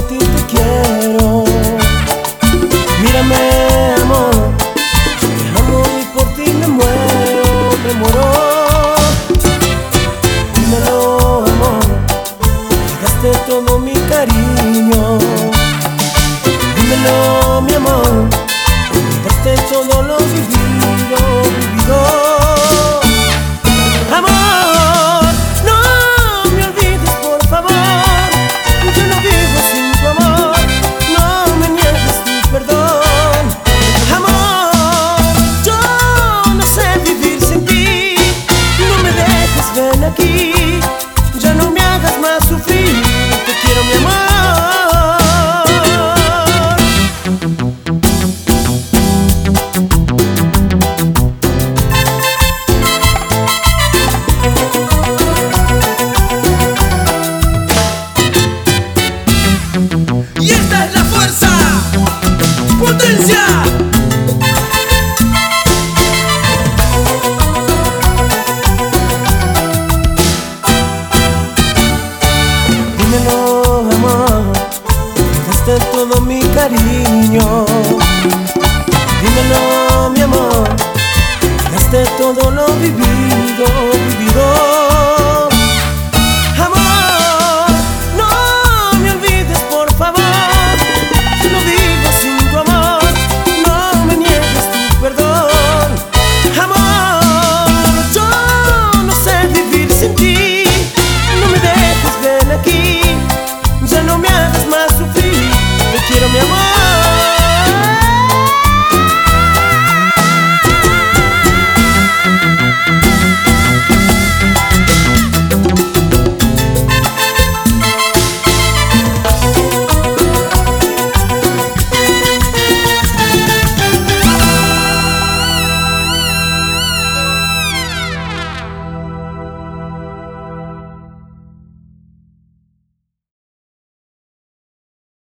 ti te quiero. Mírame, amor, te amo y por ti me muero, me muero. Dímelo, amor, daste todo mi cariño. Dímelo, mi amor, daste todo lo vivido. Dímelo, amor, daste todo mi cariño. Dímelo, mi amor, daste todo lo vivido.